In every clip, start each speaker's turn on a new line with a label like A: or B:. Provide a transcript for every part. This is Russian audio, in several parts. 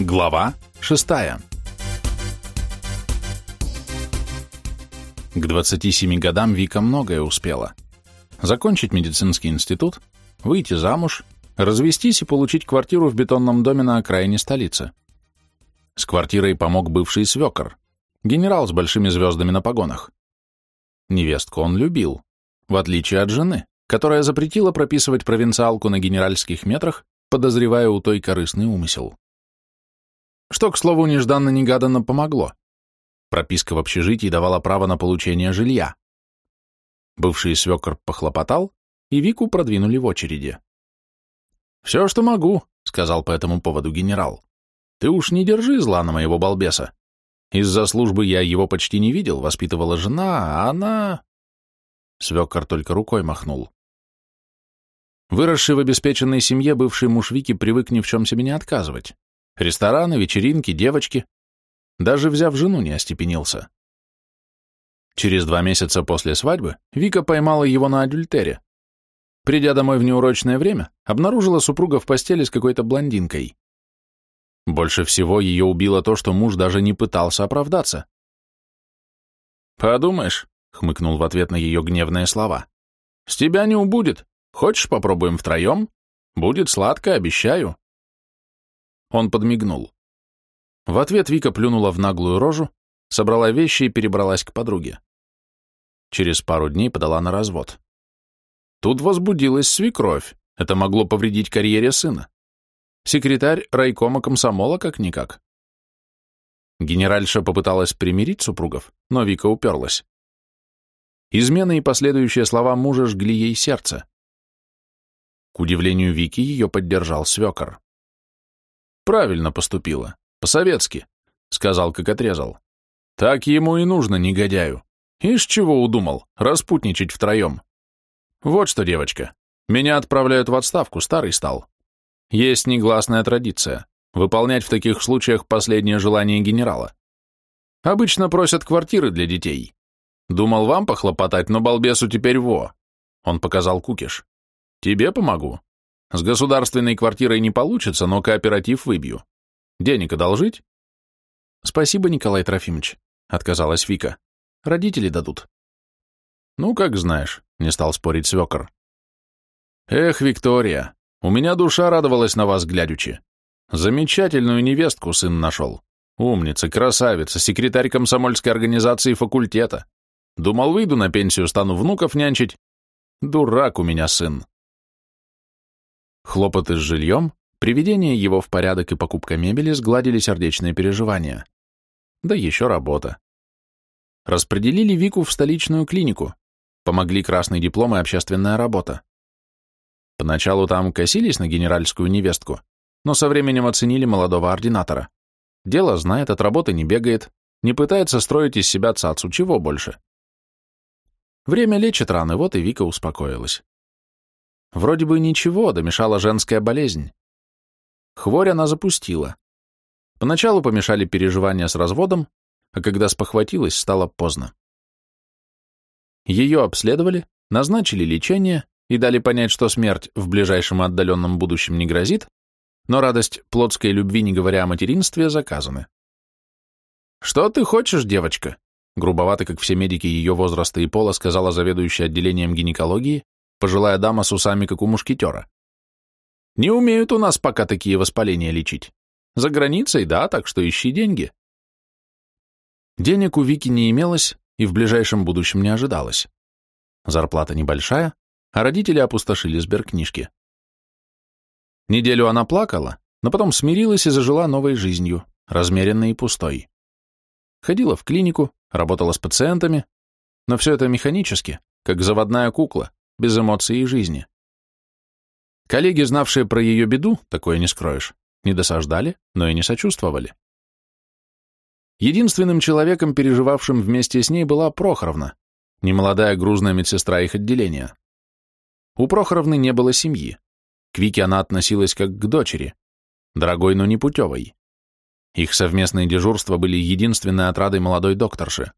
A: Глава 6. К 27 годам Вика многое успела. Закончить медицинский институт, выйти замуж, развестись и получить квартиру в бетонном доме на окраине столицы. С квартирой помог бывший свекор, генерал с большими звездами на погонах. Невестку он любил, в отличие от жены, которая запретила прописывать провинциалку на генеральских метрах, подозревая у той корыстный умысел. Что, к слову, нежданно-негаданно помогло. Прописка в общежитии давала право на получение жилья. Бывший свекор похлопотал, и Вику продвинули в очереди. «Все, что могу», — сказал по этому поводу генерал. «Ты уж не держи зла на моего балбеса. Из-за службы я его почти не видел, воспитывала жена, а она...» Свекор только рукой махнул. Выросший в обеспеченной семье бывший муж Вики привык ни в чем себе не отказывать. Рестораны, вечеринки, девочки. Даже взяв жену, не остепенился. Через два месяца после свадьбы Вика поймала его на адюльтере. Придя домой в неурочное время, обнаружила супруга в постели с какой-то блондинкой. Больше всего ее убило то, что муж даже не пытался оправдаться. «Подумаешь», — хмыкнул в ответ на ее гневные слова, — «с тебя не убудет. Хочешь, попробуем втроем? Будет сладко, обещаю». Он подмигнул. В ответ Вика плюнула в наглую рожу, собрала вещи и перебралась к подруге. Через пару дней подала на развод. Тут возбудилась свекровь, это могло повредить карьере сына. Секретарь райкома комсомола как-никак. Генеральша попыталась примирить супругов, но Вика уперлась. Измены и последующие слова мужа жгли ей сердце. К удивлению Вики ее поддержал свекор. Правильно поступила. По-советски, сказал, как отрезал. Так ему и нужно, негодяю. Ишь чего удумал, распутничать втроем. Вот что, девочка, меня отправляют в отставку, старый стал. Есть негласная традиция — выполнять в таких случаях последнее желание генерала. Обычно просят квартиры для детей. Думал вам похлопотать, но балбесу теперь во. Он показал кукиш. Тебе помогу. С государственной квартирой не получится, но кооператив выбью. Денег одолжить? Спасибо, Николай Трофимович, отказалась Вика. Родители дадут. Ну, как знаешь, не стал спорить свекор. Эх, Виктория, у меня душа радовалась на вас глядячи. Замечательную невестку сын нашел. Умница, красавица, секретарь комсомольской организации факультета. Думал, выйду на пенсию, стану внуков нянчить. Дурак у меня сын. Хлопоты с жильем, приведение его в порядок и покупка мебели сгладили сердечные переживания. Да еще работа. Распределили Вику в столичную клинику, помогли красный диплом и общественная работа. Поначалу там косились на генеральскую невестку, но со временем оценили молодого ординатора. Дело знает, от работы не бегает, не пытается строить из себя цацу, чего больше. Время лечит раны, вот и Вика успокоилась. Вроде бы ничего, домешала женская болезнь. Хворь она запустила. Поначалу помешали переживания с разводом, а когда спохватилась, стало поздно. Ее обследовали, назначили лечение и дали понять, что смерть в ближайшем отдаленном будущем не грозит, но радость плотской любви, не говоря о материнстве, заказаны. «Что ты хочешь, девочка?» грубовато, как все медики ее возраста и пола, сказала заведующая отделением гинекологии, пожилая дама с усами, как у мушкетера. Не умеют у нас пока такие воспаления лечить. За границей, да, так что ищи деньги. Денег у Вики не имелось и в ближайшем будущем не ожидалось. Зарплата небольшая, а родители опустошили сберкнижки. Неделю она плакала, но потом смирилась и зажила новой жизнью, размеренной и пустой. Ходила в клинику, работала с пациентами, но все это механически, как заводная кукла, без эмоций и жизни. Коллеги, знавшие про ее беду, такое не скроешь, не досаждали, но и не сочувствовали. Единственным человеком, переживавшим вместе с ней, была Прохоровна, немолодая грузная медсестра их отделения. У Прохоровны не было семьи. К Вике она относилась как к дочери, дорогой, но не путевой. Их совместные дежурства были единственной отрадой молодой докторши.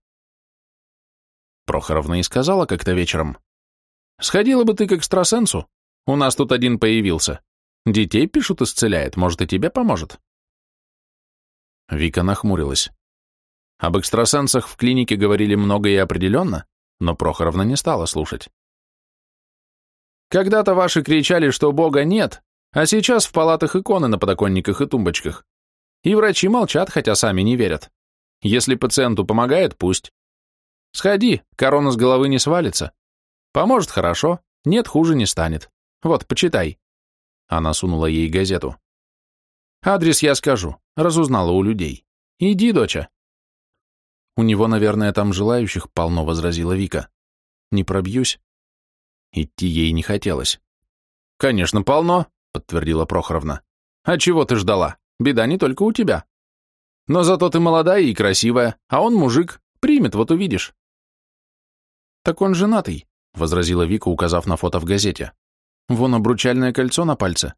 A: Прохоровна и сказала как-то вечером, Сходила бы ты к экстрасенсу. У нас тут один появился. Детей, пишут, исцеляет. Может, и тебе поможет. Вика нахмурилась. Об экстрасенсах в клинике говорили много и определенно, но Прохоровна не стала слушать. Когда-то ваши кричали, что Бога нет, а сейчас в палатах иконы на подоконниках и тумбочках. И врачи молчат, хотя сами не верят. Если пациенту помогает, пусть. Сходи, корона с головы не свалится. Поможет хорошо, нет, хуже не станет. Вот, почитай. Она сунула ей газету. Адрес я скажу, разузнала у людей. Иди, доча. У него, наверное, там желающих полно, возразила Вика. Не пробьюсь. Идти ей не хотелось. Конечно, полно, подтвердила Прохоровна. А чего ты ждала? Беда не только у тебя. Но зато ты молодая и красивая, а он мужик, примет, вот увидишь. Так он женатый, возразила Вика, указав на фото в газете. Вон обручальное кольцо на пальце.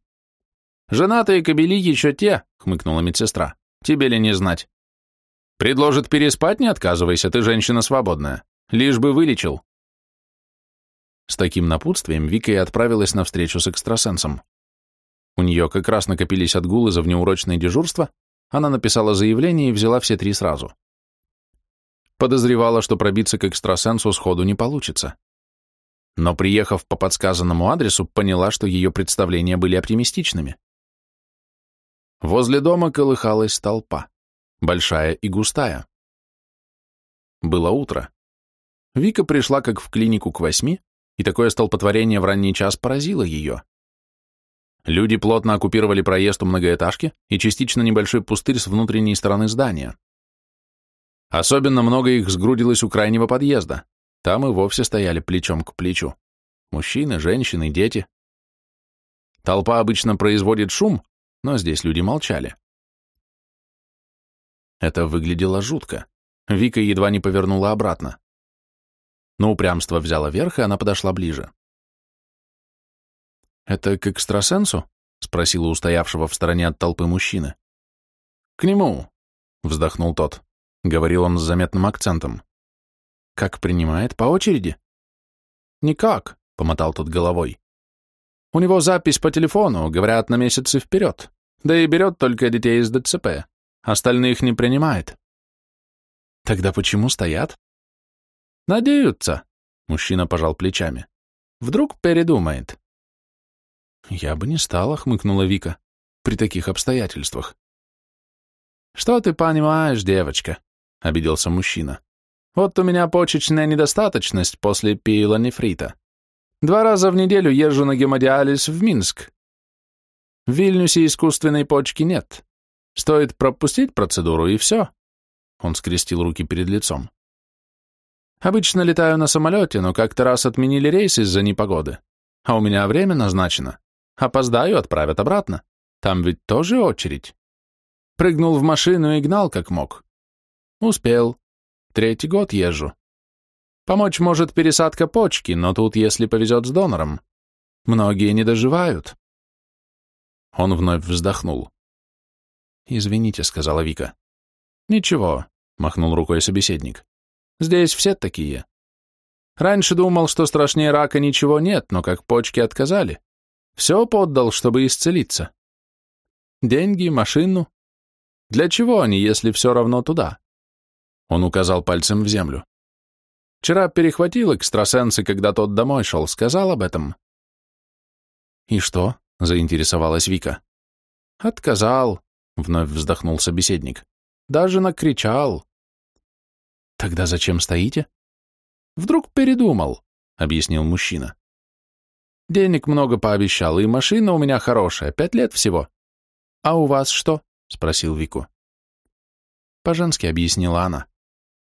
A: Женатые кобели еще те, хмыкнула медсестра. Тебе ли не знать? Предложит переспать, не отказывайся, ты женщина свободная. Лишь бы вылечил. С таким напутствием Вика и отправилась на встречу с экстрасенсом. У нее как раз накопились отгулы за внеурочное дежурство, она написала заявление и взяла все три сразу. Подозревала, что пробиться к экстрасенсу сходу не получится. Но, приехав по подсказанному адресу, поняла, что ее представления были оптимистичными. Возле дома колыхалась толпа, большая и густая. Было утро. Вика пришла как в клинику к восьми, и такое столпотворение в ранний час поразило ее. Люди плотно оккупировали проезд у многоэтажки и частично небольшой пустырь с внутренней стороны здания. Особенно много их сгрудилось у крайнего подъезда. Там и вовсе стояли плечом к плечу. Мужчины, женщины, дети. Толпа обычно производит шум, но здесь люди молчали. Это выглядело жутко. Вика едва не повернула обратно. Но упрямство взяло верх, и она подошла ближе. «Это к экстрасенсу?» — спросила устоявшего в стороне от толпы мужчины. «К нему», — вздохнул тот. Говорил он с заметным акцентом. «Как принимает? По очереди?» «Никак», — помотал тот головой. «У него запись по телефону, говорят, на месяцы вперед. Да и берет только детей из ДЦП. Остальных не принимает». «Тогда почему стоят?» «Надеются», — мужчина пожал плечами. «Вдруг передумает». «Я бы не стала», — хмыкнула Вика, — «при таких обстоятельствах». «Что ты понимаешь, девочка?» — обиделся мужчина. «Вот у меня почечная недостаточность после пиелонефрита. Два раза в неделю езжу на гемодиализ в Минск. В Вильнюсе искусственной почки нет. Стоит пропустить процедуру, и все». Он скрестил руки перед лицом. «Обычно летаю на самолете, но как-то раз отменили рейс из-за непогоды. А у меня время назначено. Опоздаю, отправят обратно. Там ведь тоже очередь. Прыгнул в машину и гнал как мог. Успел. Третий год езжу. Помочь может пересадка почки, но тут, если повезет с донором. Многие не доживают. Он вновь вздохнул. «Извините», — сказала Вика. «Ничего», — махнул рукой собеседник. «Здесь все такие. Раньше думал, что страшнее рака ничего нет, но как почки отказали. Все поддал, чтобы исцелиться. Деньги, машину. Для чего они, если все равно туда? Он указал пальцем в землю. Вчера перехватил экстрасенсы, когда тот домой шел, сказал об этом. И что? Заинтересовалась Вика. Отказал, вновь вздохнул собеседник. Даже накричал. Тогда зачем стоите? Вдруг передумал, объяснил мужчина. Денег много пообещал, и машина у меня хорошая, пять лет всего. А у вас что? Спросил Вику. По-женски объяснила она.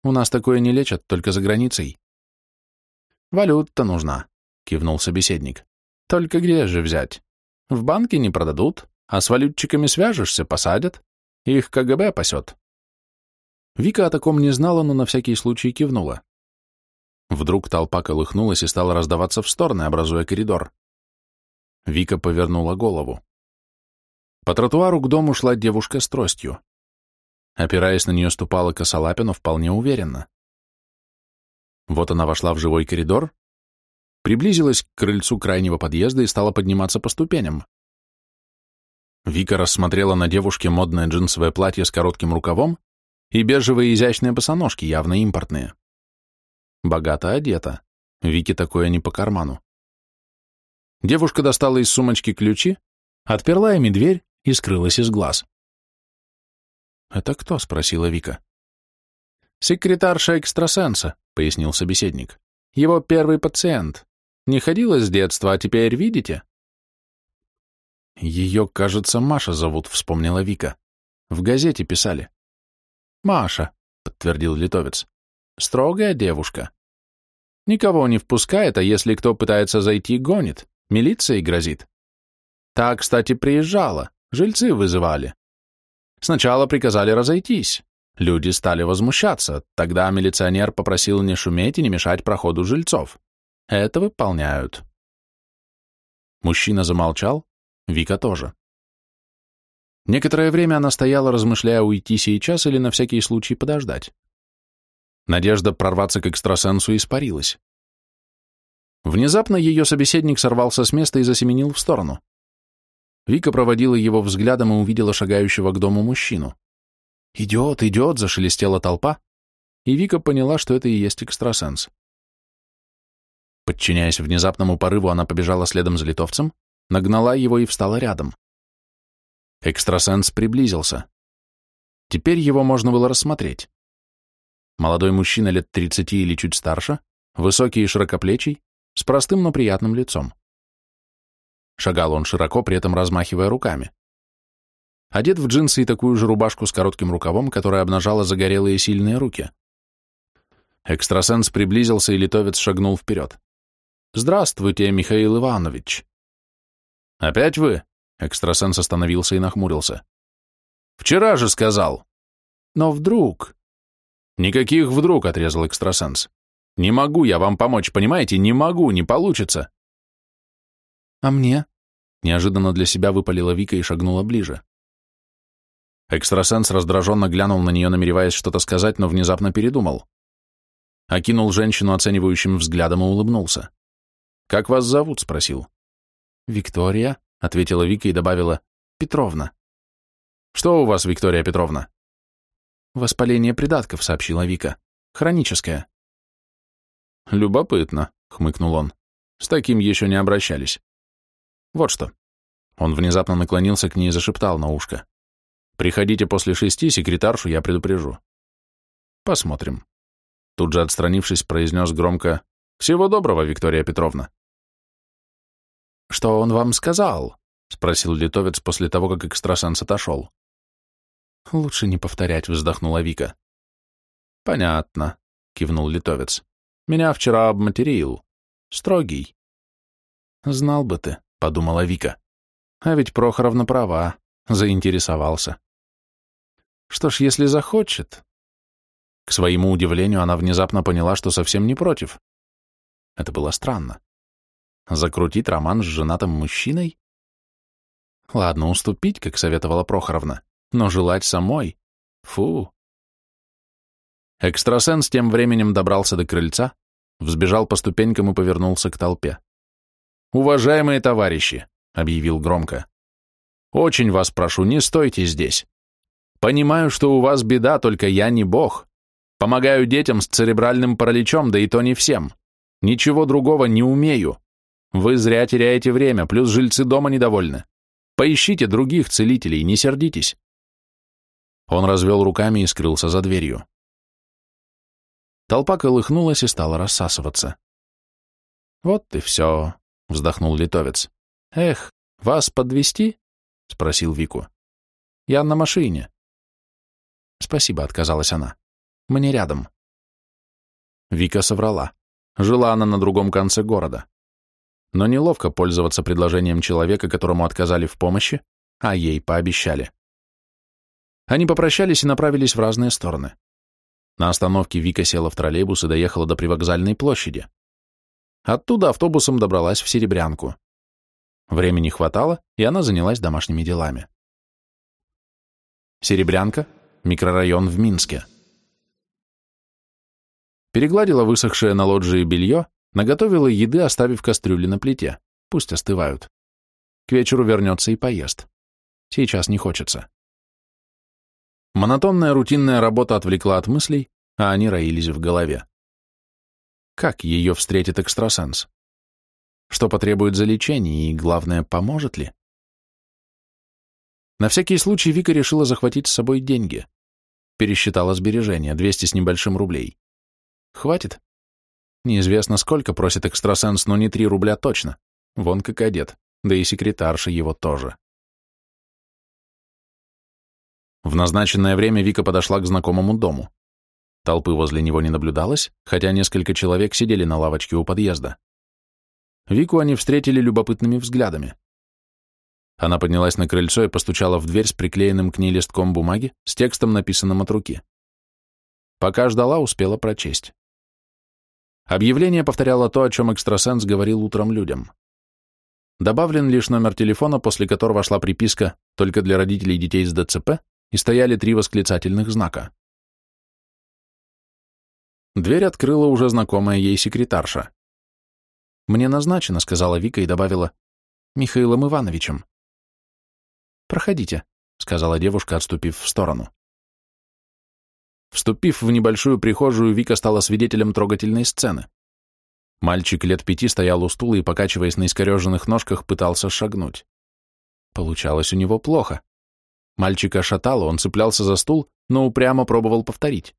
A: У нас такое не лечат, только за границей. Валюта нужна, кивнул собеседник. Только где же взять? В банке не продадут, а с валютчиками свяжешься, посадят. Их КГБ пасет. Вика о таком не знала, но на всякий случай кивнула. Вдруг толпа колыхнулась и стала раздаваться в стороны, образуя коридор. Вика повернула голову. По тротуару к дому шла девушка с тростью. Опираясь на нее, ступала косолапя, но вполне уверенно. Вот она вошла в живой коридор, приблизилась к крыльцу крайнего подъезда и стала подниматься по ступеням. Вика рассмотрела на девушке модное джинсовое платье с коротким рукавом и бежевые изящные босоножки, явно импортные. Богато одета. Вике такое не по карману. Девушка достала из сумочки ключи, отперла ими дверь и скрылась из глаз. «Это кто?» — спросила Вика. «Секретарша экстрасенса», — пояснил собеседник. «Его первый пациент. Не ходила с детства, а теперь видите?» «Ее, кажется, Маша зовут», — вспомнила Вика. «В газете писали». «Маша», — подтвердил литовец. «Строгая девушка. Никого не впускает, а если кто пытается зайти, гонит. Милицией грозит. Та, кстати, приезжала, жильцы вызывали. Сначала приказали разойтись. Люди стали возмущаться. Тогда милиционер попросил не шуметь и не мешать проходу жильцов. Это выполняют. Мужчина замолчал, Вика тоже. Некоторое время она стояла, размышляя, уйти сейчас или на всякий случай подождать. Надежда прорваться к экстрасенсу испарилась. Внезапно ее собеседник сорвался с места и засеменил в сторону. Вика проводила его взглядом и увидела шагающего к дому мужчину. «Идет, идет!» — зашелестела толпа, и Вика поняла, что это и есть экстрасенс. Подчиняясь внезапному порыву, она побежала следом за литовцем, нагнала его и встала рядом. Экстрасенс приблизился. Теперь его можно было рассмотреть. Молодой мужчина лет 30 или чуть старше, высокий и широкоплечий, с простым, но приятным лицом. Шагал он широко, при этом размахивая руками. Одет в джинсы и такую же рубашку с коротким рукавом, которая обнажала загорелые сильные руки. Экстрасенс приблизился, и литовец шагнул вперед. «Здравствуйте, Михаил Иванович!» «Опять вы?» — экстрасенс остановился и нахмурился. «Вчера же сказал!» «Но вдруг...» «Никаких вдруг», — отрезал экстрасенс. Не могу я вам помочь, понимаете? Не могу, не получится. А мне? Неожиданно для себя выпалила Вика и шагнула ближе. Экстрасенс раздраженно глянул на нее, намереваясь что-то сказать, но внезапно передумал. Окинул женщину оценивающим взглядом и улыбнулся. «Как вас зовут?» — спросил. «Виктория», — ответила Вика и добавила, «Петровна». «Что у вас, Виктория Петровна?» «Воспаление придатков», — сообщила Вика. «Хроническое». «Любопытно», — хмыкнул он. «С таким еще не обращались». «Вот что». Он внезапно наклонился к ней и зашептал на ушко. «Приходите после шести, секретаршу я предупрежу». «Посмотрим». Тут же отстранившись, произнес громко «Всего доброго, Виктория Петровна». «Что он вам сказал?» — спросил литовец после того, как экстрасенс отошел. «Лучше не повторять», — вздохнула Вика. «Понятно», — кивнул литовец. Меня вчера обматерил. Строгий. Знал бы ты, подумала Вика. А ведь Прохоровна права, заинтересовался. Что ж, если захочет... К своему удивлению, она внезапно поняла, что совсем не против. Это было странно. Закрутить роман с женатым мужчиной? Ладно, уступить, как советовала Прохоровна, но желать самой? Фу. Экстрасенс тем временем добрался до крыльца, взбежал по ступенькам и повернулся к толпе. «Уважаемые товарищи», — объявил громко, — «очень вас прошу, не стойте здесь. Понимаю, что у вас беда, только я не бог. Помогаю детям с церебральным параличом, да и то не всем. Ничего другого не умею. Вы зря теряете время, плюс жильцы дома недовольны. Поищите других целителей, не сердитесь». Он развел руками и скрылся за дверью. Толпа колыхнулась и стала рассасываться. «Вот и все», — вздохнул литовец. «Эх, вас подвести? спросил Вику. «Я на машине». «Спасибо», — отказалась она. «Мне рядом». Вика соврала. Жила она на другом конце города. Но неловко пользоваться предложением человека, которому отказали в помощи, а ей пообещали. Они попрощались и направились в разные стороны. На остановке Вика села в троллейбус и доехала до привокзальной площади. Оттуда автобусом добралась в Серебрянку. Времени хватало, и она занялась домашними делами. Серебрянка – микрорайон в Минске. Перегладила высохшее на лоджии белье, наготовила еды, оставив кастрюли на плите. Пусть остывают. К вечеру вернется и поест. Сейчас не хочется. Монотонная рутинная работа отвлекла от мыслей, а они роились в голове. Как ее встретит экстрасенс? Что потребует за лечение и, главное, поможет ли? На всякий случай Вика решила захватить с собой деньги. Пересчитала сбережения, 200 с небольшим рублей. Хватит? Неизвестно, сколько просит экстрасенс, но не 3 рубля точно. Вон как одет, да и секретарша его тоже. В назначенное время Вика подошла к знакомому дому. Толпы возле него не наблюдалось, хотя несколько человек сидели на лавочке у подъезда. Вику они встретили любопытными взглядами. Она поднялась на крыльцо и постучала в дверь с приклеенным к ней листком бумаги с текстом, написанным от руки. Пока ждала, успела прочесть. Объявление повторяло то, о чем экстрасенс говорил утром людям. Добавлен лишь номер телефона, после которого шла приписка «Только для родителей детей с ДЦП» и стояли три восклицательных знака. Дверь открыла уже знакомая ей секретарша. «Мне назначено», — сказала Вика и добавила, «Михаилом Ивановичем». «Проходите», — сказала девушка, отступив в сторону. Вступив в небольшую прихожую, Вика стала свидетелем трогательной сцены. Мальчик лет пяти стоял у стула и, покачиваясь на искореженных ножках, пытался шагнуть. Получалось у него плохо. Мальчика шатало, он цеплялся за стул, но упрямо пробовал повторить.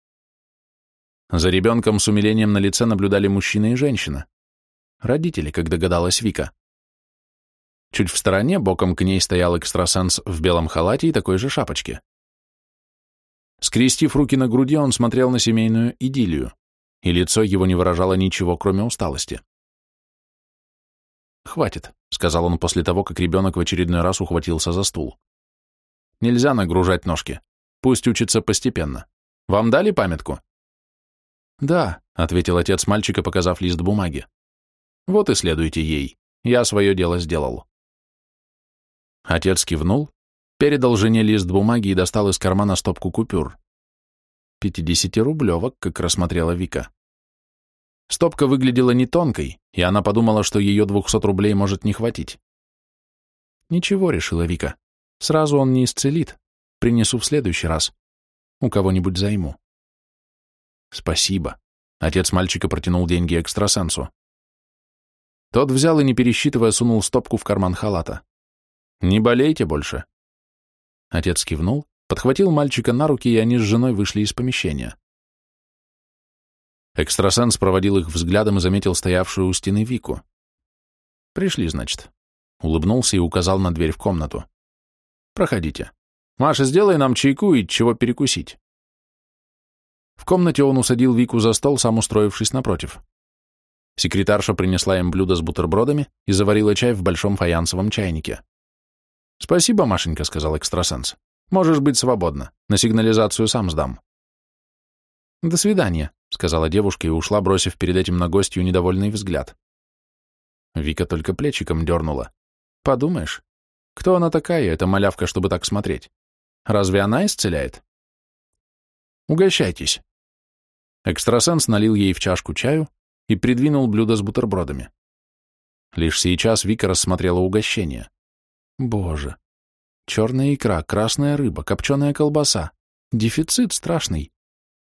A: За ребенком с умилением на лице наблюдали мужчина и женщина. Родители, как догадалась Вика. Чуть в стороне, боком к ней стоял экстрасенс в белом халате и такой же шапочке. Скрестив руки на груди, он смотрел на семейную идиллию, и лицо его не выражало ничего, кроме усталости. «Хватит», — сказал он после того, как ребенок в очередной раз ухватился за стул. Нельзя нагружать ножки. Пусть учится постепенно. Вам дали памятку? Да, ответил отец мальчика, показав лист бумаги. Вот и следуйте ей. Я свое дело сделал. Отец кивнул, передал жене лист бумаги и достал из кармана стопку купюр. Пятидесятирублевок, как рассмотрела Вика. Стопка выглядела не тонкой, и она подумала, что ее двухсот рублей может не хватить. Ничего, решила Вика. Сразу он не исцелит. Принесу в следующий раз. У кого-нибудь займу. Спасибо. Отец мальчика протянул деньги экстрасенсу. Тот взял и, не пересчитывая, сунул стопку в карман халата. «Не болейте больше». Отец кивнул, подхватил мальчика на руки, и они с женой вышли из помещения. Экстрасенс проводил их взглядом и заметил стоявшую у стены Вику. «Пришли, значит». Улыбнулся и указал на дверь в комнату. Проходите. Маша, сделай нам чайку и чего перекусить. В комнате он усадил Вику за стол, сам устроившись напротив. Секретарша принесла им блюдо с бутербродами и заварила чай в большом фаянсовом чайнике. «Спасибо, Машенька», — сказал экстрасенс. «Можешь быть свободна. На сигнализацию сам сдам». «До свидания», — сказала девушка и ушла, бросив перед этим на гостью недовольный взгляд. Вика только плечиком дернула. «Подумаешь, кто она такая, эта малявка, чтобы так смотреть? Разве она исцеляет? Угощайтесь. Экстрасенс налил ей в чашку чаю и придвинул блюдо с бутербродами. Лишь сейчас Вика рассмотрела угощение. Боже! Черная икра, красная рыба, копченая колбаса. Дефицит страшный.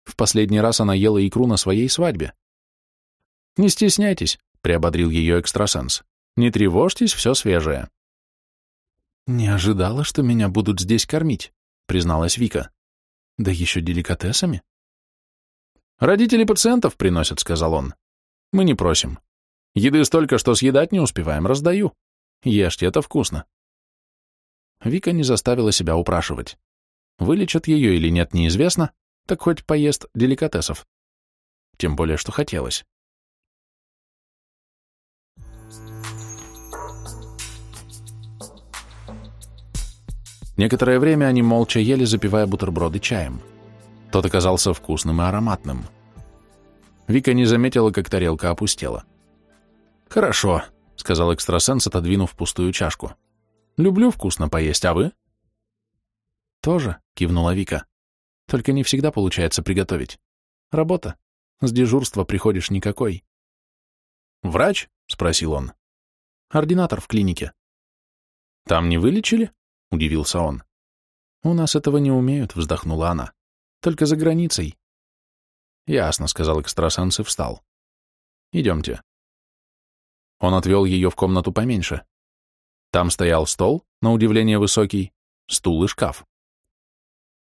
A: В последний раз она ела икру на своей свадьбе. «Не стесняйтесь», — приободрил ее экстрасенс. «Не тревожьтесь, все свежее». «Не ожидала, что меня будут здесь кормить», — призналась Вика. «Да еще деликатесами». «Родители пациентов приносят», — сказал он. «Мы не просим. Еды столько, что съедать не успеваем, раздаю. Ешьте, это вкусно». Вика не заставила себя упрашивать. Вылечат ее или нет, неизвестно, так хоть поест деликатесов. Тем более, что хотелось. Некоторое время они молча ели, запивая бутерброды чаем. Тот оказался вкусным и ароматным. Вика не заметила, как тарелка опустела. «Хорошо», — сказал экстрасенс, отодвинув пустую чашку. «Люблю вкусно поесть, а вы?» «Тоже», — кивнула Вика. «Только не всегда получается приготовить. Работа. С дежурства приходишь никакой». «Врач?» — спросил он.
B: «Ординатор в клинике».
A: «Там не вылечили?» — удивился он. «У нас этого не умеют», — вздохнула она. «Только за границей». «Ясно», — сказал экстрасенс и встал. «Идемте». Он отвел ее в комнату поменьше. Там стоял стол, на удивление высокий, стул и шкаф.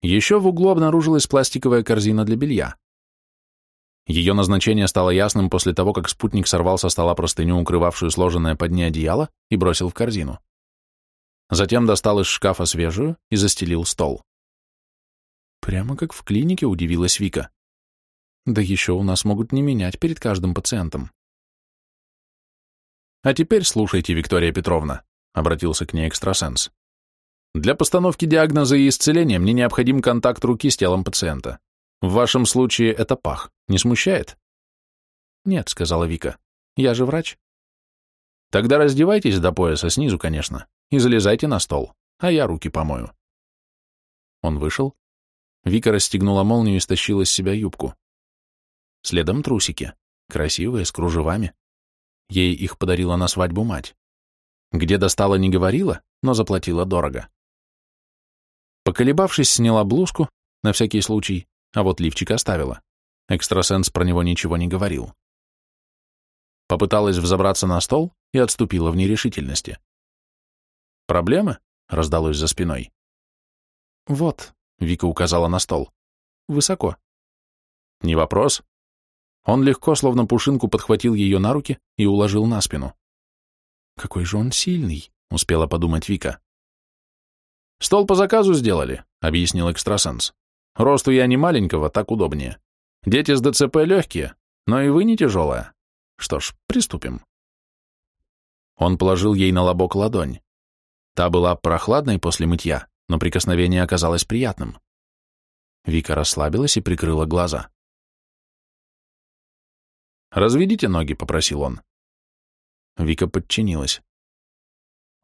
A: Еще в углу обнаружилась пластиковая корзина для белья. Ее назначение стало ясным после того, как спутник сорвал со стола простыню, укрывавшую сложенное под ней одеяло, и бросил в корзину. Затем достал из шкафа свежую и застелил стол. Прямо как в клинике, удивилась Вика. Да еще у нас могут не менять перед каждым пациентом. А теперь слушайте, Виктория Петровна, обратился к ней экстрасенс. Для постановки диагноза и исцеления мне необходим контакт руки с телом пациента. В вашем случае это пах. Не смущает? Нет, сказала Вика. Я же врач. Тогда раздевайтесь до пояса, снизу, конечно, и залезайте на стол, а я руки помою. Он вышел. Вика расстегнула молнию и стащила с себя юбку. Следом трусики, красивые, с кружевами. Ей их подарила на свадьбу мать. Где достала, не говорила, но заплатила дорого. Поколебавшись, сняла блузку, на всякий случай, а вот лифчик оставила. Экстрасенс про него ничего не говорил. Попыталась взобраться на стол и отступила в нерешительности. «Проблемы?» — раздалось за спиной. «Вот», — Вика указала на стол. «Высоко». «Не вопрос». Он легко, словно пушинку, подхватил ее на руки и уложил на спину. «Какой же он сильный», — успела подумать Вика. «Стол по заказу сделали», — объяснил экстрасенс. Росту я не маленького, так удобнее. Дети с ДЦП легкие, но и вы не тяжелая. Что ж, приступим. Он положил ей на лобок ладонь. Та была прохладной после мытья, но прикосновение оказалось приятным. Вика расслабилась и прикрыла глаза. «Разведите ноги», — попросил он. Вика подчинилась.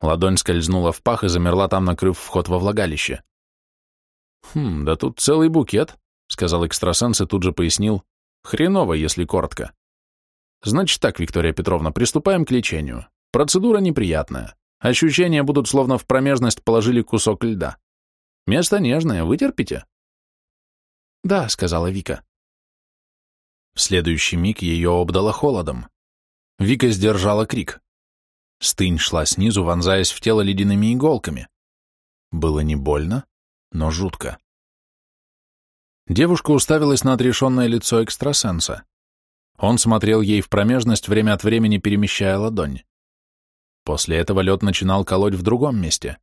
A: Ладонь скользнула в пах и замерла там, накрыв вход во влагалище. «Хм, да тут целый букет», — сказал экстрасенс и тут же пояснил. «Хреново, если коротко». «Значит так, Виктория Петровна, приступаем к лечению. Процедура неприятная. Ощущения будут словно в промежность положили кусок льда. Место нежное, вытерпите?» «Да», — сказала Вика. В следующий миг ее обдало холодом. Вика сдержала крик. Стынь шла снизу, вонзаясь в тело ледяными иголками. Было не больно, но жутко. Девушка уставилась на отрешенное лицо экстрасенса. Он смотрел ей в промежность, время от времени перемещая ладонь. После этого лед начинал колоть в другом месте.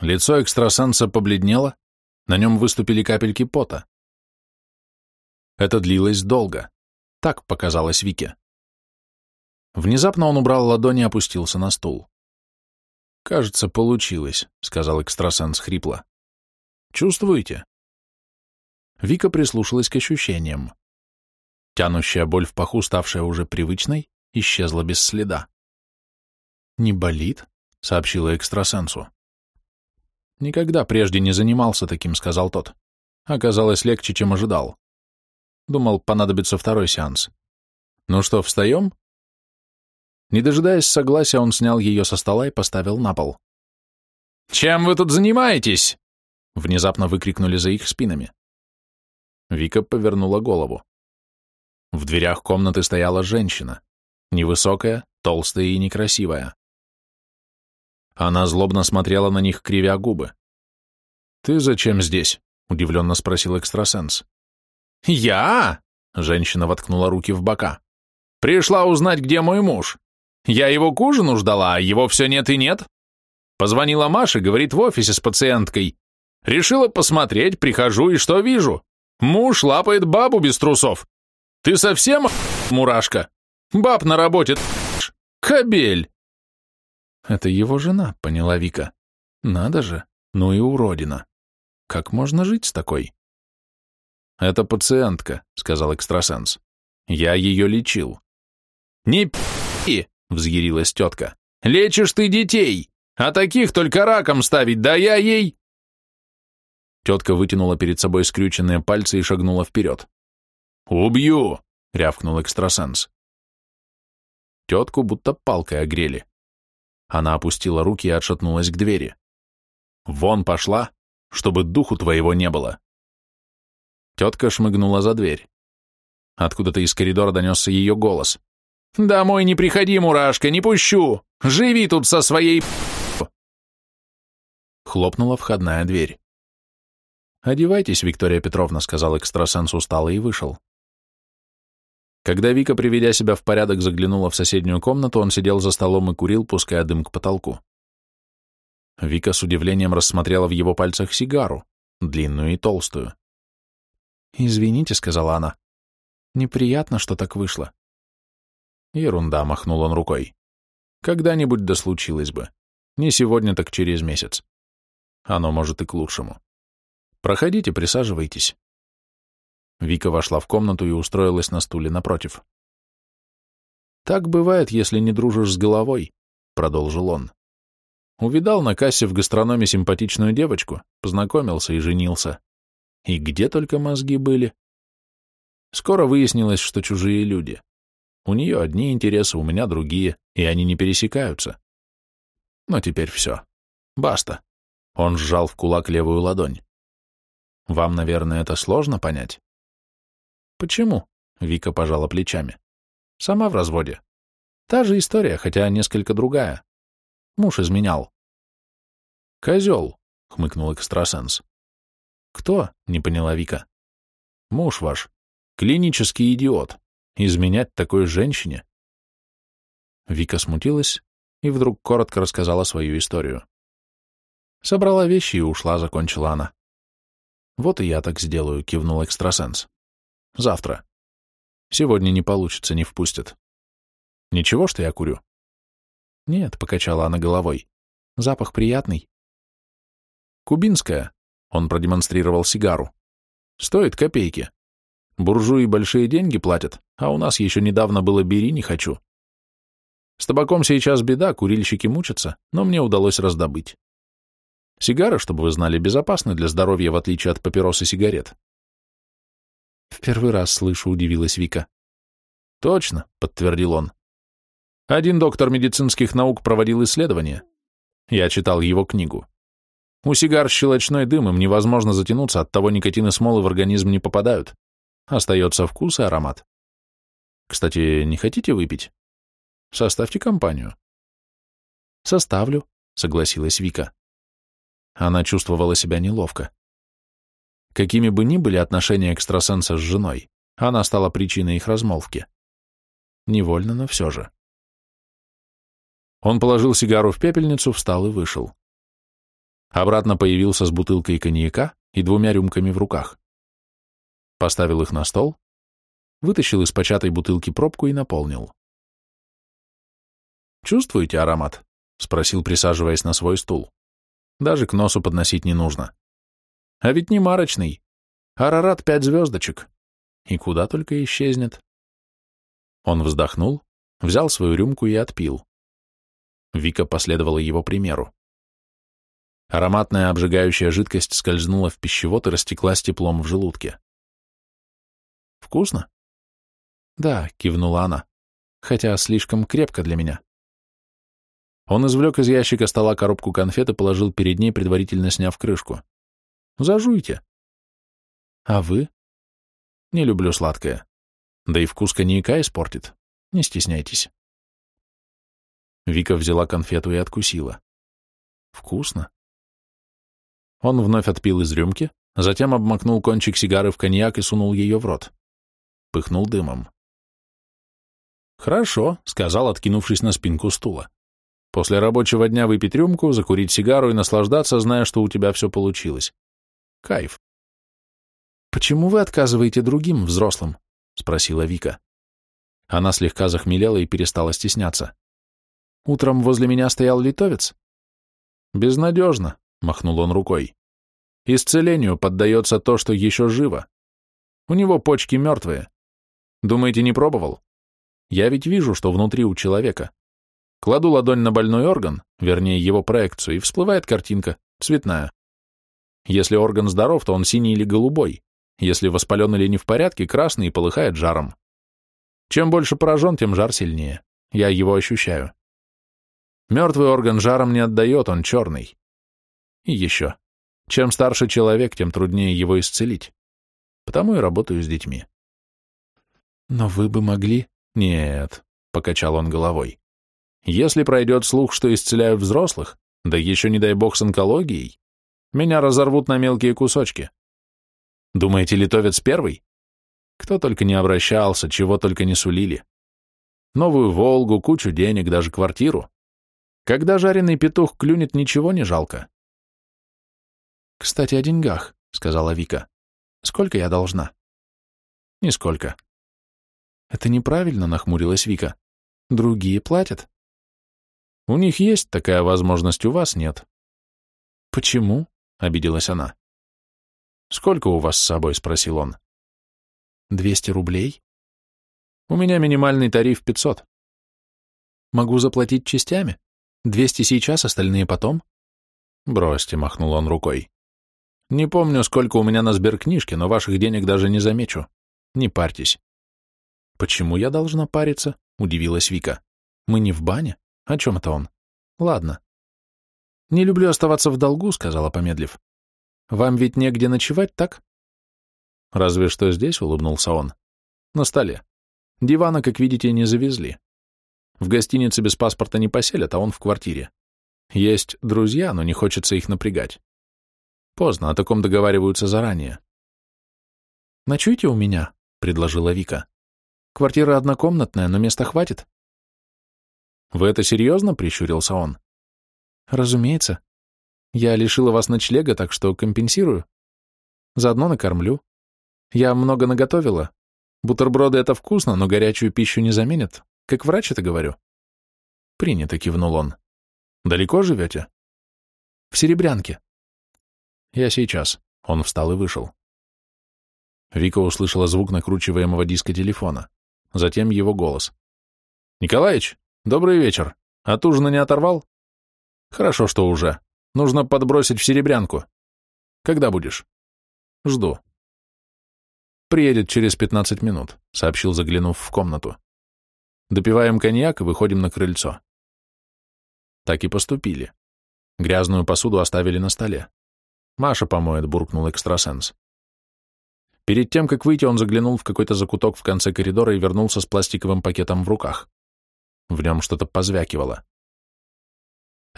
A: Лицо экстрасенса побледнело, на нем выступили капельки пота. Это длилось долго. Так показалось Вике. Внезапно он убрал ладони и опустился на стул. «Кажется, получилось», — сказал экстрасенс хрипло. Чувствуете? Вика прислушалась к ощущениям. Тянущая боль в паху, ставшая уже привычной, исчезла без следа. «Не болит?» — сообщила экстрасенсу. «Никогда прежде не занимался таким», — сказал тот. Оказалось легче, чем ожидал. Думал, понадобится второй сеанс. «Ну что, встаем?» Не дожидаясь согласия, он снял ее со стола и поставил на пол. «Чем вы тут занимаетесь?» Внезапно выкрикнули за их спинами. Вика повернула голову. В дверях комнаты стояла женщина, невысокая, толстая и некрасивая. Она злобно смотрела на них, кривя губы. «Ты зачем здесь?» — удивленно спросил экстрасенс. «Я?» — женщина воткнула руки в бока. «Пришла узнать, где мой муж. Я его к ужину ждала, а его все нет и нет. Позвонила Маша, говорит, в офисе с пациенткой. Решила посмотреть, прихожу и что вижу? Муж лапает бабу без трусов. Ты совсем мурашка? Баб на работе кобель. Это его жена, поняла Вика. Надо же, ну и уродина. Как можно жить с такой? Это пациентка, сказал экстрасенс. Я ее лечил. Не пи, взъярилась тетка. Лечишь ты детей, а таких только раком ставить, да я ей... Тетка вытянула перед собой скрюченные пальцы и шагнула вперед. «Убью!» — рявкнул экстрасенс. Тетку будто палкой огрели. Она опустила руки и отшатнулась к двери. Вон пошла, чтобы духу твоего не было. Тетка шмыгнула за дверь. Откуда-то из коридора донесся ее голос. «Домой не приходи, мурашка, не пущу! Живи тут со своей...» Хлопнула входная дверь. «Одевайтесь, Виктория Петровна», — сказал экстрасенс устало и вышел. Когда Вика, приведя себя в порядок, заглянула в соседнюю комнату, он сидел за столом и курил, пуская дым к потолку. Вика с удивлением рассмотрела в его пальцах сигару, длинную и толстую. «Извините», — сказала она. «Неприятно, что так вышло». «Ерунда», — махнул он рукой. «Когда-нибудь да случилось бы. Не сегодня, так через месяц. Оно может и к лучшему. Проходите, присаживайтесь». Вика вошла в комнату и устроилась на стуле напротив. «Так бывает, если не дружишь с головой», — продолжил он. Увидал на кассе в гастрономе симпатичную девочку, познакомился и женился. И где только мозги были. Скоро выяснилось, что чужие люди. У нее одни интересы, у меня другие, и они не пересекаются. Но теперь все. Баста. Он сжал в кулак левую ладонь. Вам, наверное, это сложно понять? Почему? Вика пожала плечами. Сама в разводе. Та же история, хотя несколько другая. Муж изменял. Козел, хмыкнул экстрасенс. Кто? Не поняла Вика. Муж ваш. Клинический идиот. Изменять такой женщине? Вика смутилась и вдруг коротко рассказала свою историю. Собрала вещи и ушла, закончила она. Вот и я так сделаю, кивнул экстрасенс. Завтра. Сегодня не получится, не впустят. Ничего, что я курю? Нет, покачала она головой. Запах приятный. Кубинская. Он продемонстрировал сигару. Стоит копейки. Буржуи большие деньги платят, а у нас еще недавно было «бери, не хочу». С табаком сейчас беда, курильщики мучатся, но мне удалось раздобыть. Сигары, чтобы вы знали, безопасны для здоровья, в отличие от папирос и сигарет. В первый раз слышу, удивилась Вика. Точно, подтвердил он. Один доктор медицинских наук проводил исследование. Я читал его книгу. У сигар щелочной дым, им невозможно затянуться, от того никотин и смолы в организм не попадают. Остается вкус и аромат. Кстати, не хотите выпить? Составьте компанию. Составлю, согласилась Вика. Она чувствовала себя неловко. Какими бы ни были отношения экстрасенса с женой, она стала причиной их размолвки. Невольно, но все же. Он положил сигару в пепельницу, встал и вышел. Обратно появился с бутылкой коньяка и двумя рюмками в руках. Поставил их на стол, вытащил из початой бутылки пробку и наполнил. «Чувствуете аромат?» — спросил, присаживаясь на свой стул. Даже к носу подносить не нужно. А ведь не марочный. Арарат пять звездочек. И куда только исчезнет. Он вздохнул, взял свою рюмку и отпил. Вика последовала его примеру. Ароматная обжигающая жидкость скользнула в пищевод и растеклась теплом в желудке. «Вкусно?» «Да», — кивнула она, — «хотя слишком крепко для меня». Он извлек из ящика стола коробку конфет и положил перед ней, предварительно сняв крышку. «Зажуйте». «А вы?» «Не люблю сладкое. Да и вкус коньяка испортит. Не стесняйтесь». Вика взяла конфету и откусила. «Вкусно». Он вновь отпил из рюмки, затем обмакнул кончик сигары в коньяк и сунул ее в рот. Пыхнул дымом. «Хорошо», — сказал, откинувшись на спинку стула. После рабочего дня выпить рюмку, закурить сигару и наслаждаться, зная, что у тебя все получилось. Кайф. «Почему вы отказываете другим, взрослым?» — спросила Вика. Она слегка захмелела и перестала стесняться. «Утром возле меня стоял литовец». «Безнадежно», — махнул он рукой. «Исцелению поддается то, что еще живо. У него почки мертвые. Думаете, не пробовал? Я ведь вижу, что внутри у человека. Кладу ладонь на больной орган, вернее его проекцию, и всплывает картинка, цветная. Если орган здоров, то он синий или голубой. Если воспален или не в порядке, красный и полыхает жаром. Чем больше поражен, тем жар сильнее. Я его ощущаю. Мертвый орган жаром не отдает, он черный. И еще. Чем старше человек, тем труднее его исцелить. Потому и работаю с детьми.
B: Но вы бы могли...
A: Нет, покачал он головой. Если пройдет слух, что исцеляю взрослых, да еще не дай бог с онкологией, меня разорвут на мелкие кусочки. Думаете, литовец первый? Кто только не обращался, чего только не сулили. Новую «Волгу», кучу денег, даже квартиру. Когда жареный петух клюнет, ничего не жалко.
B: «Кстати, о деньгах», — сказала Вика. «Сколько я должна?»
A: «Нисколько».
B: «Это неправильно», — нахмурилась Вика. «Другие платят».
A: «У них есть такая возможность, у вас нет».
B: «Почему?» — обиделась она.
A: «Сколько у вас с собой?» — спросил он.
B: «Двести рублей?»
A: «У меня минимальный тариф пятьсот».
B: «Могу заплатить частями? Двести сейчас, остальные потом?»
A: «Бросьте», — махнул он рукой. «Не помню, сколько у меня на сберкнижке, но ваших денег даже не замечу. Не парьтесь».
B: «Почему я должна париться?» — удивилась Вика. «Мы не в бане? О чем это он? Ладно». «Не люблю оставаться в долгу», — сказала, помедлив. Вам ведь негде ночевать, так?
A: Разве что здесь, улыбнулся он. На столе. Дивана, как видите, не завезли. В гостинице без паспорта не поселят, а он в квартире. Есть друзья, но не хочется их напрягать. Поздно, о таком договариваются заранее.
B: «Ночуйте у меня», — предложила Вика. «Квартира однокомнатная, но места хватит».
A: «Вы это серьезно?» — прищурился он.
B: «Разумеется. Я лишила вас ночлега, так что компенсирую. Заодно накормлю. Я много наготовила. Бутерброды — это вкусно, но горячую пищу не заменят. Как врач это говорю.
A: Принято, кивнул он. Далеко живете?
B: В Серебрянке.
A: Я сейчас. Он встал и вышел. Вика услышала звук накручиваемого диска телефона. Затем его голос. «Николаич, добрый вечер. От ужина не оторвал?» «Хорошо, что уже. Нужно подбросить в серебрянку. Когда будешь? Жду. Приедет через 15 минут, сообщил, заглянув в комнату. Допиваем коньяк и выходим на крыльцо. Так и поступили. Грязную посуду оставили на столе. Маша помоет, буркнул экстрасенс. Перед тем, как выйти, он заглянул в какой-то закуток в конце коридора и вернулся с пластиковым пакетом в руках. В нем что-то позвякивало.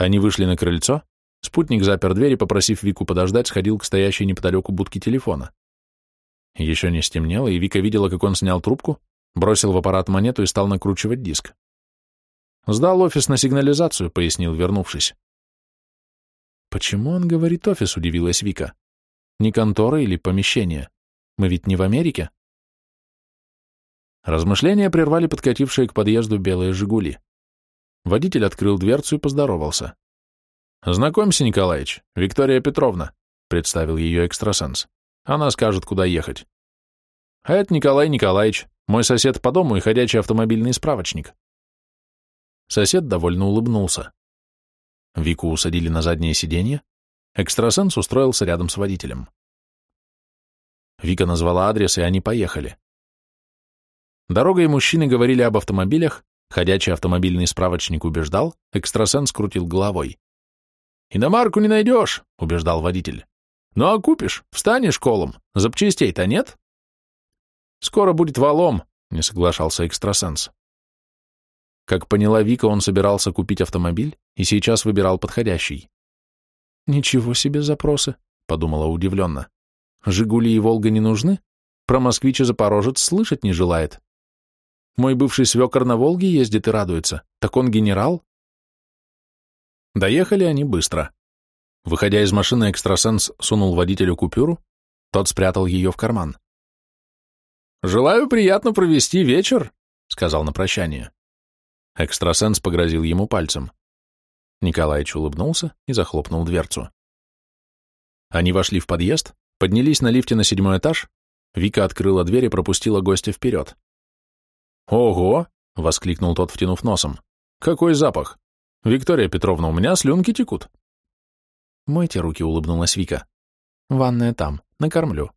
A: Они вышли на крыльцо, Спутник запер дверь и, попросив Вику подождать, сходил к стоящей неподалеку будке телефона. Еще не стемнело, и Вика видела, как он снял трубку, бросил в аппарат монету и стал накручивать диск. «Сдал офис на сигнализацию», — пояснил, вернувшись.
B: «Почему он говорит офис?» — удивилась Вика. «Не контора или помещение? Мы ведь не в Америке?»
A: Размышления прервали подкатившие к подъезду белые «Жигули». Водитель открыл дверцу и поздоровался. «Знакомься, Николаевич, Виктория Петровна», — представил ее экстрасенс. «Она скажет, куда ехать». «А это Николай Николаевич, мой сосед по дому и ходячий автомобильный справочник». Сосед довольно улыбнулся. Вику усадили на заднее сиденье, экстрасенс устроился рядом с водителем. Вика назвала адрес, и они поехали. Дорогой мужчины говорили об автомобилях, ходячий автомобильный справочник убеждал, экстрасенс крутил головой. «Иномарку не найдешь», — убеждал водитель. «Ну а купишь, встанешь колом, запчастей-то нет?» «Скоро будет валом», — не соглашался экстрасенс. Как поняла Вика, он собирался купить автомобиль и сейчас выбирал подходящий.
B: «Ничего себе запросы», — подумала удивленно.
A: «Жигули и Волга не нужны? Про москвич и запорожец слышать не желает. Мой бывший свекор на Волге ездит и радуется. Так он генерал?» Доехали они быстро. Выходя из машины, экстрасенс сунул водителю купюру, тот спрятал ее в карман. «Желаю приятно провести вечер», — сказал на прощание. Экстрасенс погрозил ему пальцем. Николаич улыбнулся и захлопнул дверцу. Они вошли в подъезд, поднялись на лифте на седьмой этаж, Вика открыла дверь и пропустила гостя вперед. «Ого!» — воскликнул тот, втянув носом. «Какой запах! «Виктория Петровна, у меня слюнки текут».
B: «Мойте руки», — улыбнулась Вика. «Ванная там, накормлю».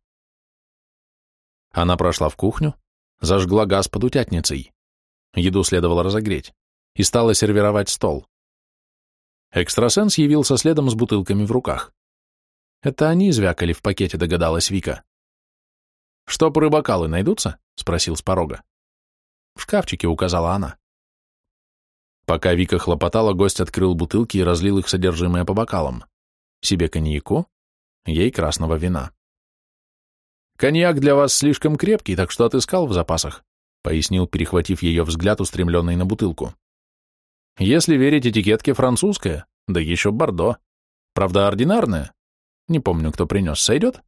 A: Она прошла в кухню, зажгла газ под утятницей. Еду следовало разогреть. И стала сервировать стол. Экстрасенс явился следом с бутылками в руках. Это они звякали в пакете, догадалась Вика. «Штопоры бокалы найдутся?» — спросил с порога. «В шкафчике», — указала она. Пока Вика хлопотала, гость открыл бутылки и разлил их содержимое по бокалам. Себе коньяку, ей красного вина. «Коньяк для вас слишком крепкий, так что отыскал в запасах», пояснил, перехватив ее взгляд, устремленный на бутылку. «Если верить этикетке, французская, да еще бордо. Правда, ординарная. Не помню, кто принес. Сойдет?»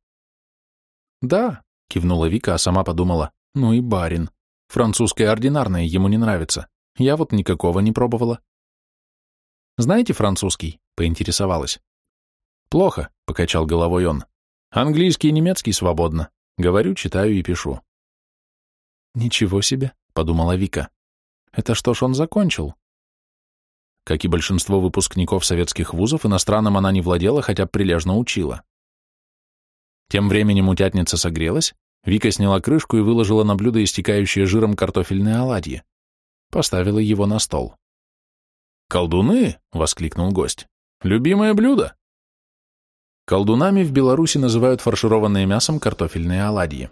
A: «Да», — кивнула Вика, а сама подумала, «ну и барин. Французская ординарная ему не нравится. Я вот никакого не пробовала». «Знаете французский?» — поинтересовалась. «Плохо», — покачал головой он. «Английский и немецкий свободно. Говорю, читаю и пишу». «Ничего себе», — подумала Вика. «Это что ж он закончил?» Как и большинство выпускников советских вузов, иностранным она не владела, хотя прилежно учила. Тем временем утятница согрелась, Вика сняла крышку и выложила на блюдо истекающие жиром картофельные оладьи. Поставила его на стол. «Колдуны!» — воскликнул гость. «Любимое блюдо!» Колдунами в Беларуси называют фаршированные мясом картофельные оладьи.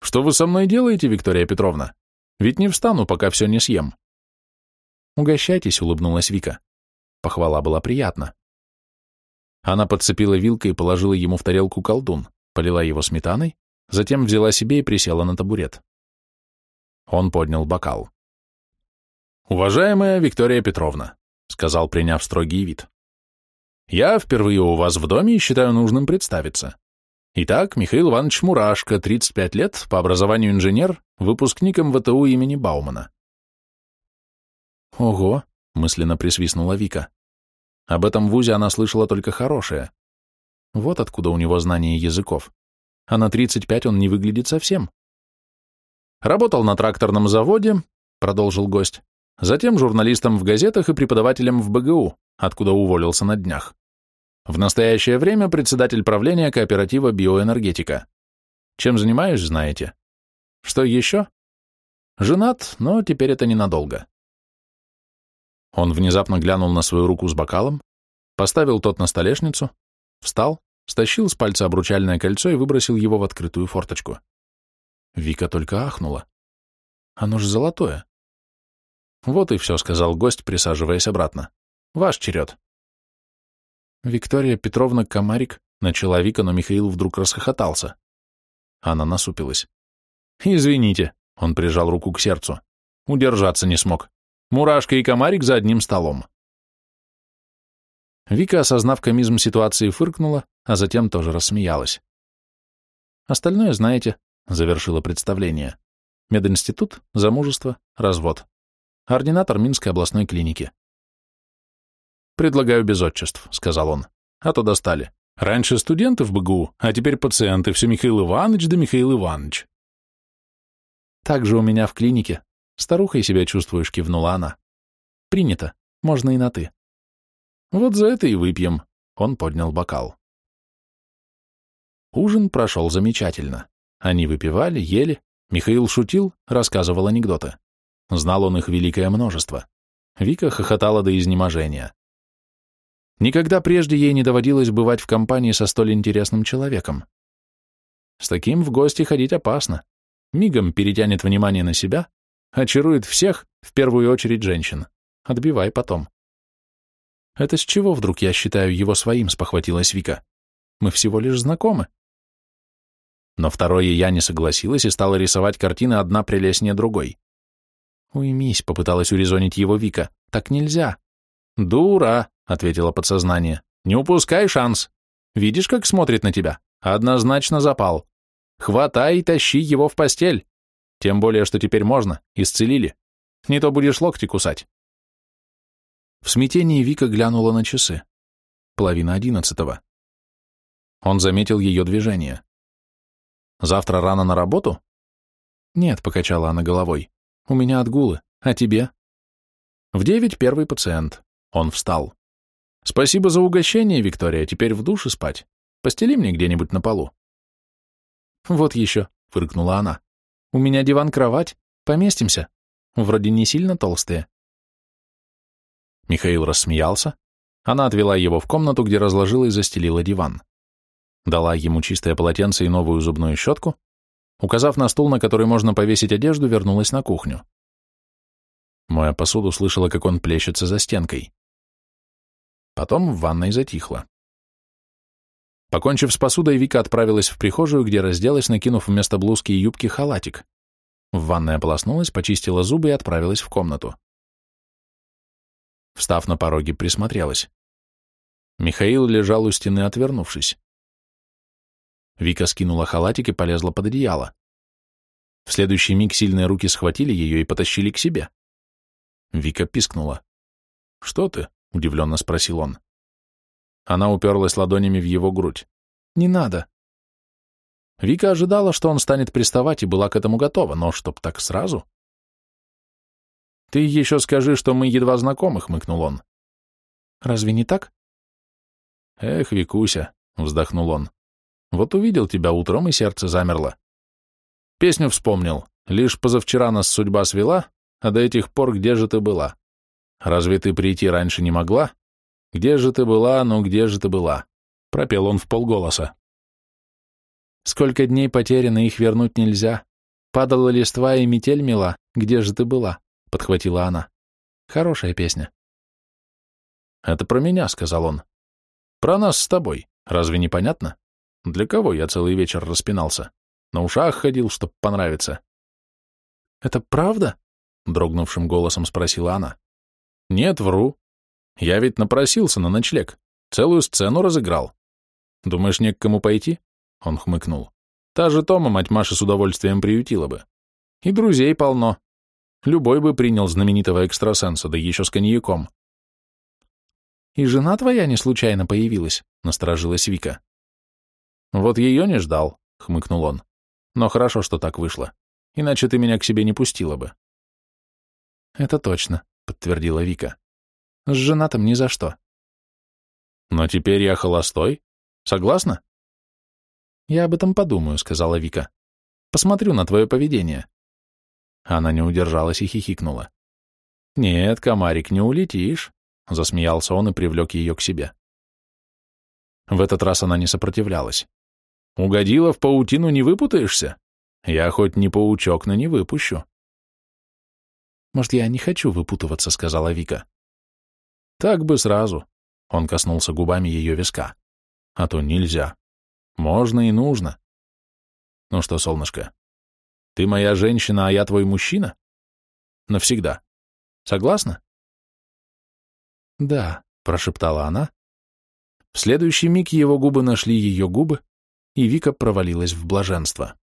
A: «Что вы со мной делаете, Виктория Петровна? Ведь не встану, пока все не съем». «Угощайтесь», — улыбнулась Вика. Похвала была приятна. Она подцепила вилкой и положила ему в тарелку колдун, полила его сметаной, затем взяла себе и присела на табурет. Он поднял бокал. «Уважаемая Виктория Петровна», — сказал, приняв строгий вид, — «я впервые у вас в доме и считаю нужным представиться. Итак, Михаил Иванович Мурашко, 35 лет, по образованию инженер, выпускник МВТУ имени Баумана». «Ого», — мысленно присвистнула Вика. Об этом вузе она слышала только хорошее. Вот откуда у него знание языков. А на 35 он не выглядит совсем. Работал на тракторном заводе, продолжил гость, затем журналистом в газетах и преподавателем в БГУ, откуда уволился на днях. В настоящее время председатель правления кооператива «Биоэнергетика». Чем занимаюсь, знаете. Что еще? Женат, но теперь это ненадолго. Он внезапно глянул на свою руку с бокалом, поставил тот на столешницу, встал, стащил с пальца обручальное кольцо и выбросил его в открытую форточку. Вика только ахнула. Оно же золотое. Вот и все, сказал гость, присаживаясь обратно. Ваш черед. Виктория Петровна Комарик начала Вика, но Михаил вдруг расхохотался. Она насупилась. «Извините», — он прижал руку к сердцу. «Удержаться не смог. Мурашка и комарик за одним столом». Вика, осознав комизм ситуации, фыркнула, а затем тоже рассмеялась. «Остальное знаете», завершила представление. Мединститут, замужество, развод. Ординатор Минской областной клиники. «Предлагаю без отчеств», — сказал он. «А то достали. Раньше студенты в БГУ, а теперь пациенты. Все Михаил Иванович да Михаил Иванович». «Так же у меня в клинике. Старухой себя чувствуешь», — кивнула она. «Принято. Можно и на «ты». «Вот за это и выпьем», — он поднял бокал. Ужин прошел замечательно. Они выпивали, ели, Михаил шутил, рассказывал анекдоты. Знал он их великое множество. Вика хохотала до изнеможения. Никогда прежде ей не доводилось бывать в компании со столь интересным человеком. С таким в гости ходить опасно. Мигом перетянет внимание на себя, очарует всех, в первую очередь женщин. Отбивай потом. Это с чего вдруг я считаю его своим, спохватилась Вика. Мы всего лишь знакомы. Но второе я не согласилась и стала рисовать картины одна прелестнее другой. «Уймись», — попыталась урезонить его Вика, — «так нельзя». «Дура», — ответила подсознание, — «не упускай шанс. Видишь, как смотрит на тебя? Однозначно запал. Хватай и тащи его в постель. Тем более, что теперь можно, исцелили. Не то будешь локти кусать». В смятении Вика глянула на часы. Половина одиннадцатого. Он заметил ее движение. Завтра рано на работу? Нет, покачала она головой. У меня отгулы. А тебе? В девять первый пациент. Он встал. Спасибо за угощение, Виктория. Теперь в душе спать. Постели мне где-нибудь на полу. Вот еще, фыркнула она. У меня диван-кровать. Поместимся. Вроде не сильно толстые. Михаил рассмеялся. Она отвела его в комнату, где разложила и застелила диван. Дала ему чистое полотенце и новую зубную щетку. Указав на стул, на который можно повесить одежду, вернулась на кухню. Моя посуду слышала, как он плещется за стенкой. Потом в ванной затихло. Покончив с посудой, Вика отправилась в прихожую, где разделась, накинув вместо блузки и юбки халатик. В ванной ополоснулась, почистила зубы и отправилась в комнату. Встав на пороге, присмотрелась. Михаил лежал у стены, отвернувшись. Вика скинула халатик и полезла под одеяло. В следующий миг сильные руки схватили ее и потащили к себе. Вика пискнула. «Что ты?» — удивленно спросил он. Она уперлась ладонями в его грудь. «Не надо». Вика ожидала, что он станет приставать, и была к этому готова, но чтоб так сразу... «Ты еще скажи, что мы едва знакомы», — хмыкнул он. «Разве не так?» «Эх, Викуся», — вздохнул он, — «вот увидел тебя утром, и сердце замерло. Песню вспомнил. Лишь позавчера нас судьба свела, а до этих пор где же ты была? Разве ты прийти раньше не могла? «Где же ты была, ну где же ты была?» — пропел он в полголоса. «Сколько дней потеряно, их вернуть нельзя. Падала листва и метель мела, где же ты была?» — подхватила она. «Хорошая песня». «Это про меня», — сказал он. «Про нас с тобой. Разве не понятно? Для кого я целый вечер распинался? На ушах ходил, чтоб понравиться». «Это правда?» — дрогнувшим голосом спросила она. «Нет, вру. Я ведь напросился на ночлег. Целую сцену разыграл. Думаешь, не к кому пойти? Он хмыкнул. Та же Тома мать Маши с удовольствием приютила бы. И друзей полно. Любой бы принял знаменитого экстрасенса, да еще с коньяком. «И жена твоя не случайно появилась?» — насторожилась Вика. «Вот ее не ждал», — хмыкнул он. «Но хорошо, что так вышло. Иначе ты меня к себе не пустила бы». «Это точно», — подтвердила Вика. С женатым ни за что. Но теперь я холостой. Согласна? Я об этом подумаю, сказала Вика. Посмотрю на твое поведение. Она не удержалась и хихикнула. Нет, комарик, не улетишь, засмеялся он и привлек ее к себе. В этот раз она не сопротивлялась. Угодила в паутину, не выпутаешься? Я хоть не паучок, но не выпущу. Может, я не хочу выпутываться, сказала Вика. Так бы сразу. Он коснулся губами ее виска. А то нельзя. Можно и нужно. Ну что, солнышко, ты моя женщина, а я твой мужчина? Навсегда. Согласна? Да, прошептала она. В следующий миг его губы нашли ее губы, и Вика провалилась в блаженство.